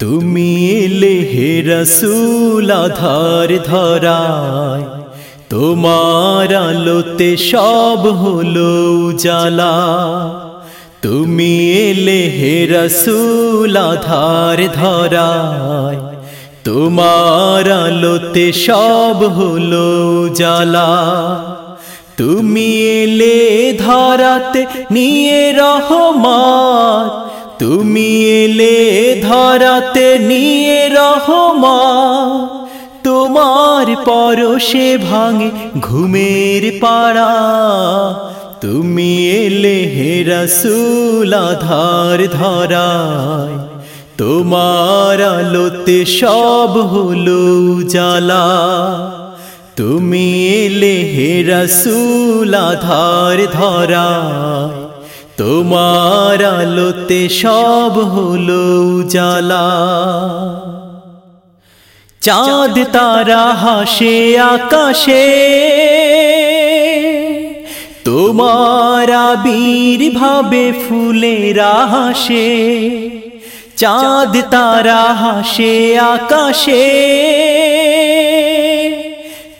তুমি এলে হে ধরায়, তোমার আলোতে সব হলো উজালা। তুমি এলে ধরায়, তোমার আলোতে সব হলো উজালা। তুমি এলে ধরাতে নিয়ে রহমান তুমি এলে ধরাতে নিয়ে রহমা তোমার পরশে ভাঙে ঘুমের পাড়া। তুমি এলে হে রসুল আধার ধরায়। তোমার আলোতে সব হলো উজালা তুমি এলে হে রসুল আধার ধরায়। তোমার আলোতে সব হলো উজালা। চাঁদ, তারা হাসে আকাশে। তোমার আবির ভাবে ফুলেরা হাসে চাঁদ, তারা হাসে আকাশে।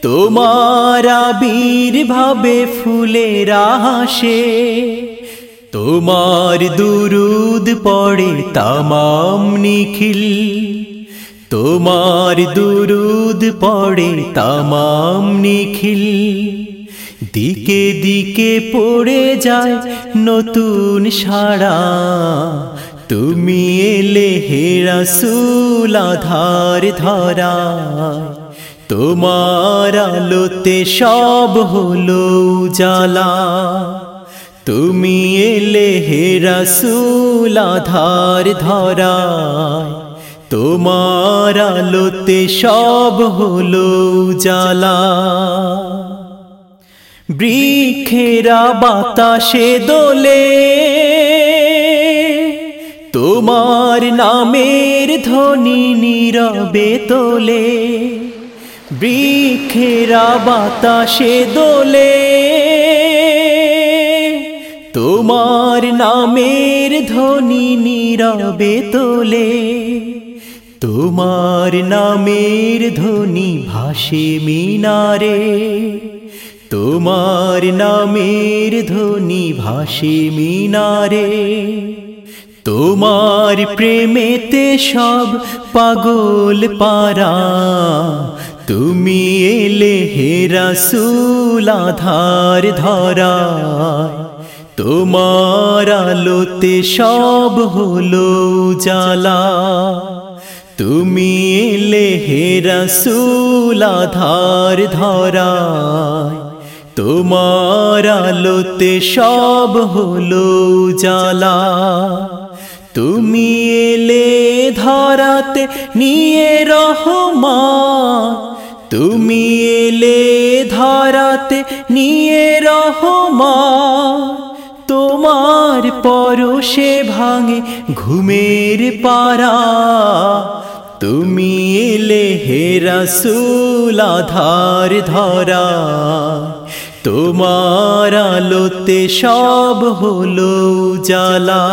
তোমার আবির ভাবে ফুলেরা হাসে তোমার দুরুদ পড়ে তামাম নিখিল। তোমার দুরুদ পড়ে তামাম নিখিল। দিকে দিকে পড়ে যায় নতুন সাড়া তুমি এলে হেরা আধার ধরা। তোমার আলোতে সব হলো জ্বালা তুমি এলে হে রসুল আধার তোমার আলোতে সব হলো জ্বালা বৃক্ষেরা বাতাসে দোলে। তোমার নামের ধ্বনি নীরবে তোলে। বৃক্ষেরা বাতাসে দোলে। নামের ধ্বনি নীরবে তোলে। তোমার নামের ধ্বনি ভাসে মিনারে। তোমার নামের ধ্বনি ভাসে মিনারে। তোমার প্রেমেতে সব পাগল পারা তুমি এলে হে রসুল আধার ধরা। তোমার আলোতে সব হলো জালা তুমি এলে হে রসুল আধার ধরায়। তোমার আলোতে সব হলো জালা তুমি এলে ধরাতে নিয়ে রহমা তুমি এলে ধরাতে নিয়ে রহমা তোমার পরশে ভাঙে ঘুমের পারা তুমি এলে হে রসুল আধার ধরা। তোমার আলোতে সব হলো জ্বালা।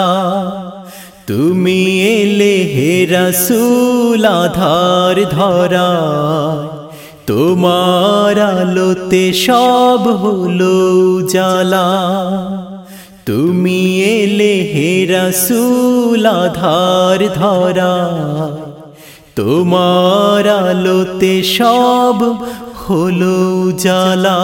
তুমি এলে হে রসুল আধার ধরা। তোমার আলোতে সব হলো জ্বালা। তুমি এলে হে রসুল আধার ধরা। তোমার আলোতে সব হলো জ্বালা।